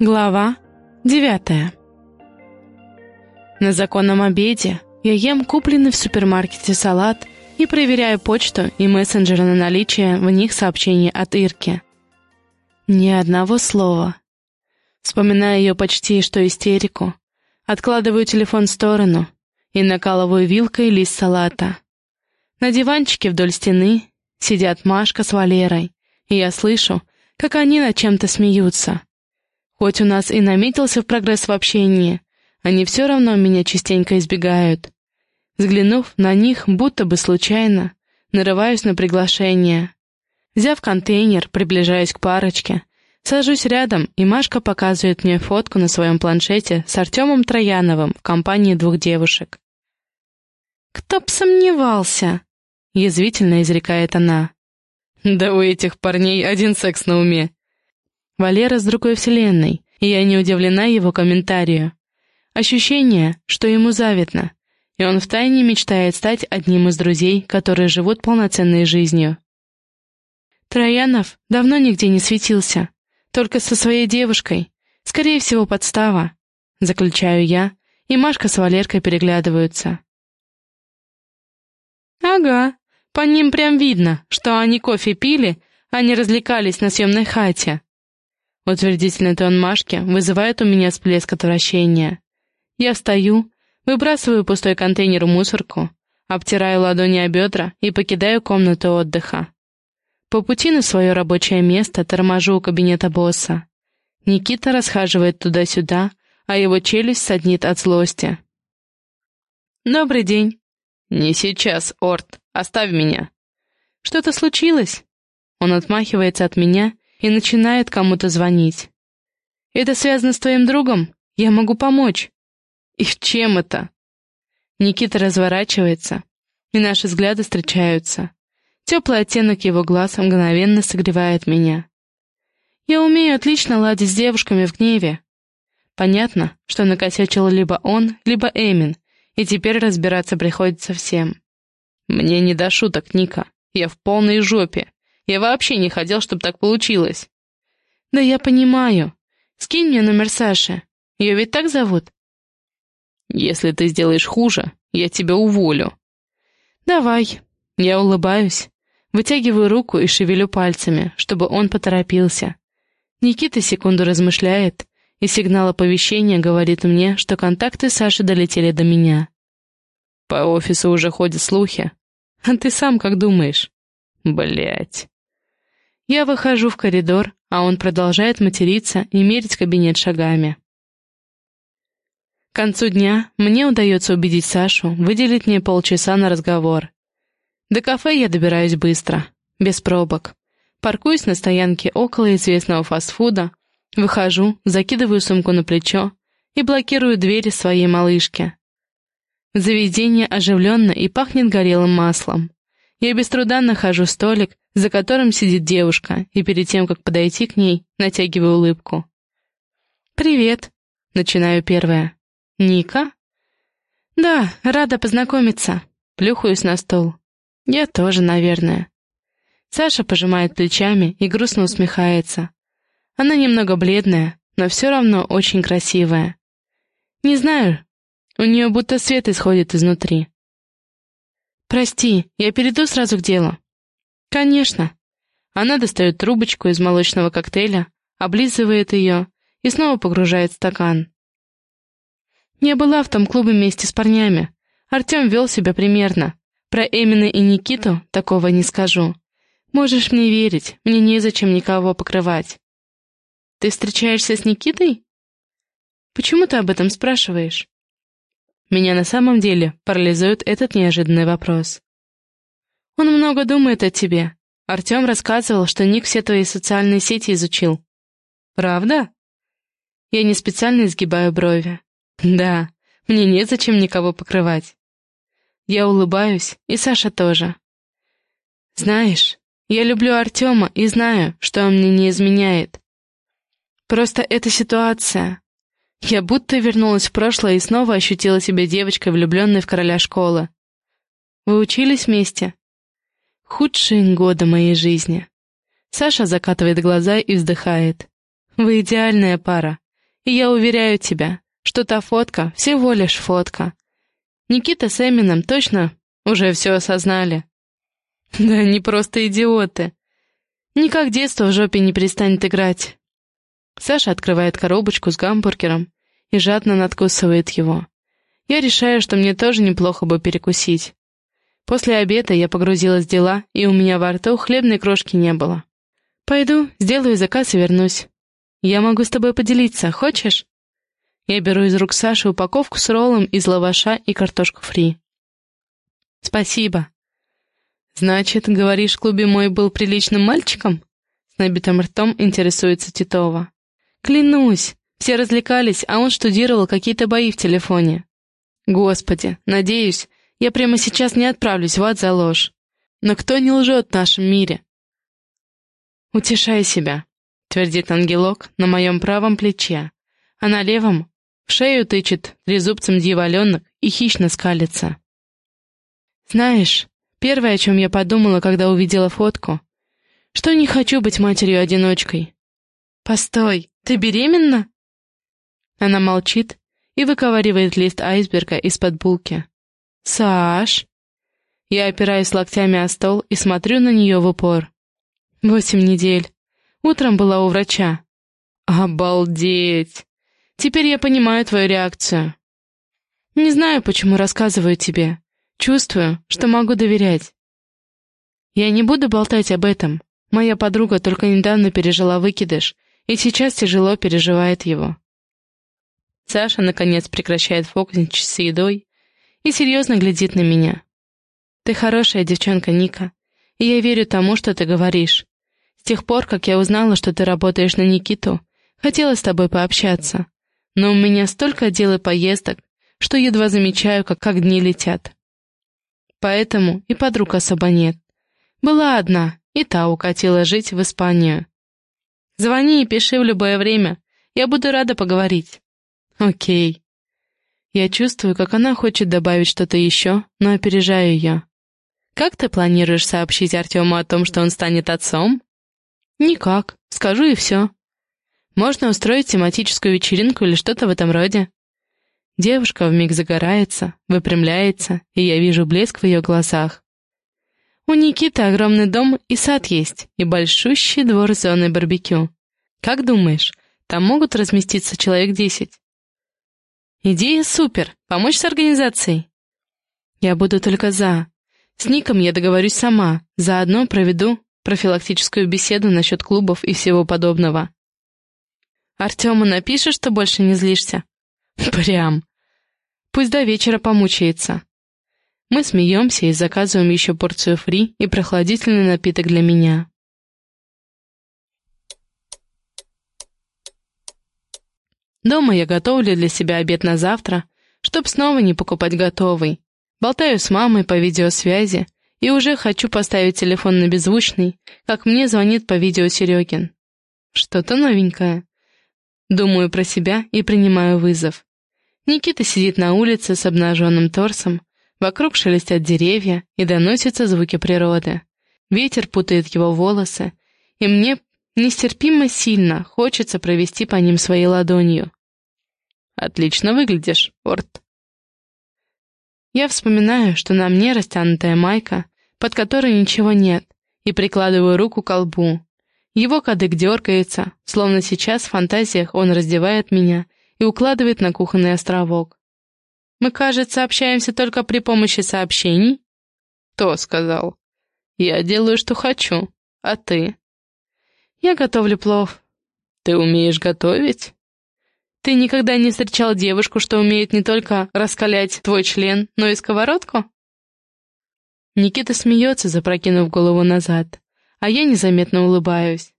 Глава девятая На законном обеде я ем купленный в супермаркете салат и проверяю почту и мессенджеры на наличие в них сообщений от Ирки. Ни одного слова. Вспоминаю ее почти что истерику. Откладываю телефон в сторону и накалываю вилкой лист салата. На диванчике вдоль стены сидят Машка с Валерой, и я слышу, как они над чем-то смеются. Хоть у нас и наметился прогресс в общении, они все равно меня частенько избегают. Взглянув на них, будто бы случайно, нарываюсь на приглашение. Взяв контейнер, приближаюсь к парочке, сажусь рядом, и Машка показывает мне фотку на своем планшете с Артемом Трояновым в компании двух девушек. «Кто б сомневался?» — язвительно изрекает она. «Да у этих парней один секс на уме», Валера с другой вселенной, и я не удивлена его комментарию. Ощущение, что ему завидно, и он втайне мечтает стать одним из друзей, которые живут полноценной жизнью. Троянов давно нигде не светился, только со своей девушкой, скорее всего, подстава, заключаю я, и Машка с Валеркой переглядываются. Ага, по ним прям видно, что они кофе пили, а не развлекались на съемной хате. Утвердительный тон Машки вызывает у меня всплеск отвращения. Я встаю, выбрасываю пустой контейнер в мусорку, обтираю ладони о бедра и покидаю комнату отдыха. По пути на свое рабочее место торможу у кабинета босса. Никита расхаживает туда-сюда, а его челюсть саднит от злости. «Добрый день». «Не сейчас, Орт. Оставь меня». «Что-то случилось?» Он отмахивается от меня и начинает кому-то звонить. «Это связано с твоим другом? Я могу помочь». «И чем это?» Никита разворачивается, и наши взгляды встречаются. Теплый оттенок его глаз мгновенно согревает меня. Я умею отлично ладить с девушками в гневе. Понятно, что накосячил либо он, либо Эмин, и теперь разбираться приходится всем. Мне не до шуток, Ника. Я в полной жопе. Я вообще не хотел, чтобы так получилось. Да я понимаю. Скинь мне номер Саши. Ее ведь так зовут? Если ты сделаешь хуже, я тебя уволю. Давай. Я улыбаюсь. Вытягиваю руку и шевелю пальцами, чтобы он поторопился. Никита секунду размышляет, и сигнал оповещения говорит мне, что контакты Саши долетели до меня. По офису уже ходят слухи. А ты сам как думаешь? Блять. Я выхожу в коридор, а он продолжает материться и мерить кабинет шагами. К концу дня мне удается убедить Сашу выделить мне полчаса на разговор. До кафе я добираюсь быстро, без пробок. Паркуюсь на стоянке около известного фастфуда, выхожу, закидываю сумку на плечо и блокирую двери своей малышки. Заведение оживленно и пахнет горелым маслом. Я без труда нахожу столик, за которым сидит девушка, и перед тем, как подойти к ней, натягиваю улыбку. «Привет», — начинаю первая. «Ника?» «Да, рада познакомиться». Плюхаюсь на стол. «Я тоже, наверное». Саша пожимает плечами и грустно усмехается. Она немного бледная, но все равно очень красивая. Не знаю, у нее будто свет исходит изнутри. «Прости, я перейду сразу к делу». «Конечно». Она достает трубочку из молочного коктейля, облизывает ее и снова погружает стакан. Я была в том клубе вместе с парнями. Артем вел себя примерно. Про Эмина и Никиту такого не скажу. Можешь мне верить, мне незачем никого покрывать. Ты встречаешься с Никитой? Почему ты об этом спрашиваешь? Меня на самом деле парализует этот неожиданный вопрос. Он много думает о тебе. Артем рассказывал, что Ник все твои социальные сети изучил. Правда? Я не специально изгибаю брови. Да, мне незачем никого покрывать. Я улыбаюсь, и Саша тоже. Знаешь, я люблю Артема и знаю, что он мне не изменяет. Просто эта ситуация, я будто вернулась в прошлое и снова ощутила себя девочкой, влюбленной в короля школы. Вы учились вместе? Худшие годы моей жизни. Саша закатывает глаза и вздыхает. Вы идеальная пара. И я уверяю тебя, что та фотка всего лишь фотка. Никита с Эмином точно уже все осознали. Да они просто идиоты. Никак детство в жопе не перестанет играть. Саша открывает коробочку с гамбургером и жадно надкусывает его. Я решаю, что мне тоже неплохо бы перекусить. После обеда я погрузилась в дела, и у меня во рту хлебной крошки не было. Пойду, сделаю заказ и вернусь. Я могу с тобой поделиться, хочешь? Я беру из рук Саши упаковку с роллом из лаваша и картошку фри. Спасибо. Значит, говоришь, в клубе мой был приличным мальчиком? С набитым ртом интересуется Титова. Клянусь, все развлекались, а он штудировал какие-то бои в телефоне. Господи, надеюсь, я прямо сейчас не отправлюсь в ад за ложь. Но кто не лжет в нашем мире? Утешай себя, твердит ангелок на моем правом плече, а на левом в шею тычет трезубцем дьяволенок и хищно скалится. Знаешь, первое, о чем я подумала, когда увидела фотку, что не хочу быть матерью-одиночкой. Постой, ты беременна? Она молчит и выковыривает лист айсберга из-под булки. «Саш!» Я опираюсь локтями о стол и смотрю на нее в упор. Восемь недель. Утром была у врача. Обалдеть! Теперь я понимаю твою реакцию. Не знаю, почему рассказываю тебе. Чувствую, что могу доверять. Я не буду болтать об этом. Моя подруга только недавно пережила выкидыш и сейчас тяжело переживает его. Саша, наконец, прекращает фокусничать с едой и серьезно глядит на меня. «Ты хорошая девчонка, Ника, и я верю тому, что ты говоришь. С тех пор, как я узнала, что ты работаешь на Никиту, хотела с тобой пообщаться, но у меня столько дел и поездок, что едва замечаю, как, как дни летят. Поэтому и подруг особо нет. Была одна, и та укатила жить в Испанию. Звони и пиши в любое время, я буду рада поговорить. Окей. Я чувствую, как она хочет добавить что-то еще, но опережаю ее. Как ты планируешь сообщить Артему о том, что он станет отцом? Никак. Скажу и все. Можно устроить тематическую вечеринку или что-то в этом роде. Девушка вмиг загорается, выпрямляется, и я вижу блеск в ее глазах. У Никиты огромный дом и сад есть, и большущий двор с зоной барбекю. Как думаешь, там могут разместиться человек десять? Идея супер. Помочь с организацией? Я буду только за. С Ником я договорюсь сама. Заодно проведу профилактическую беседу насчет клубов и всего подобного. Артему напишешь, что больше не злишься? Прям. Пусть до вечера помучается. Мы смеемся и заказываем еще порцию фри и прохладительный напиток для меня. Дома я готовлю для себя обед на завтра, чтоб снова не покупать готовый. Болтаю с мамой по видеосвязи и уже хочу поставить телефон на беззвучный, как мне звонит по видео Серегин. Что-то новенькое. Думаю про себя и принимаю вызов. Никита сидит на улице с обнаженным торсом, вокруг шелестят деревья и доносятся звуки природы. Ветер путает его волосы, и мне Нестерпимо сильно хочется провести по ним своей ладонью. «Отлично выглядишь, Орт». Я вспоминаю, что на мне растянутая майка, под которой ничего нет, и прикладываю руку к колбу. Его кадык дергается, словно сейчас в фантазиях он раздевает меня и укладывает на кухонный островок. «Мы, кажется, общаемся только при помощи сообщений?» «Кто сказал?» «Я делаю, что хочу. А ты?» «Я готовлю плов». «Ты умеешь готовить?» «Ты никогда не встречал девушку, что умеет не только раскалять твой член, но и сковородку?» Никита смеется, запрокинув голову назад, а я незаметно улыбаюсь.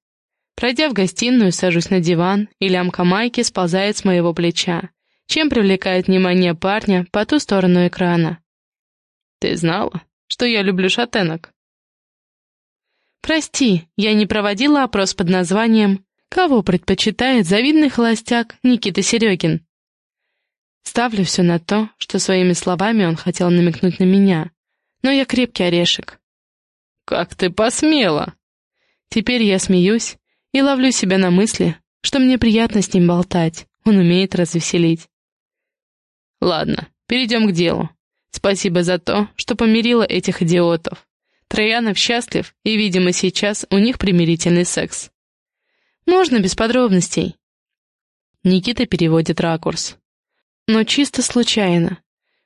Пройдя в гостиную, сажусь на диван, и лямка майки сползает с моего плеча, чем привлекает внимание парня по ту сторону экрана. «Ты знала, что я люблю шатенок?» «Прости, я не проводила опрос под названием «Кого предпочитает завидный холостяк Никита Серегин?» Ставлю все на то, что своими словами он хотел намекнуть на меня, но я крепкий орешек. «Как ты посмела?» Теперь я смеюсь и ловлю себя на мысли, что мне приятно с ним болтать. Он умеет развеселить. Ладно, перейдем к делу. Спасибо за то, что помирила этих идиотов. Троянов счастлив, и, видимо, сейчас у них примирительный секс. Можно без подробностей. Никита переводит ракурс. Но чисто случайно.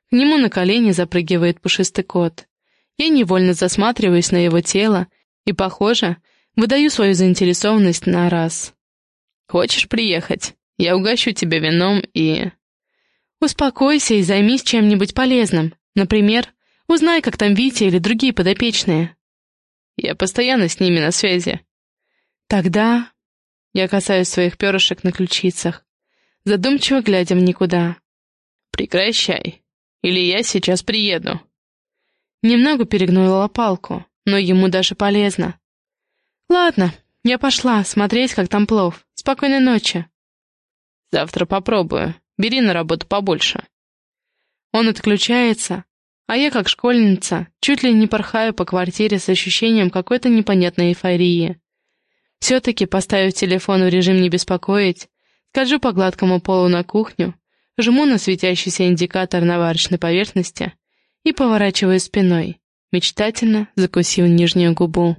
К нему на колени запрыгивает пушистый кот. Я невольно засматриваюсь на его тело и, похоже, выдаю свою заинтересованность на раз. «Хочешь приехать? Я угощу тебя вином и...» «Успокойся и займись чем-нибудь полезным. Например, узнай, как там Витя или другие подопечные». «Я постоянно с ними на связи». «Тогда...» Я касаюсь своих перышек на ключицах, задумчиво глядя в никуда. «Прекращай, или я сейчас приеду». Немного перегнула палку, но ему даже полезно. «Ладно, я пошла смотреть, как там плов. Спокойной ночи». «Завтра попробую. Бери на работу побольше». Он отключается, а я, как школьница, чуть ли не порхаю по квартире с ощущением какой-то непонятной эйфории. Все-таки, поставив телефон в режим «не беспокоить», скольжу по гладкому полу на кухню, жму на светящийся индикатор на варочной поверхности и поворачиваю спиной, мечтательно закусив нижнюю губу.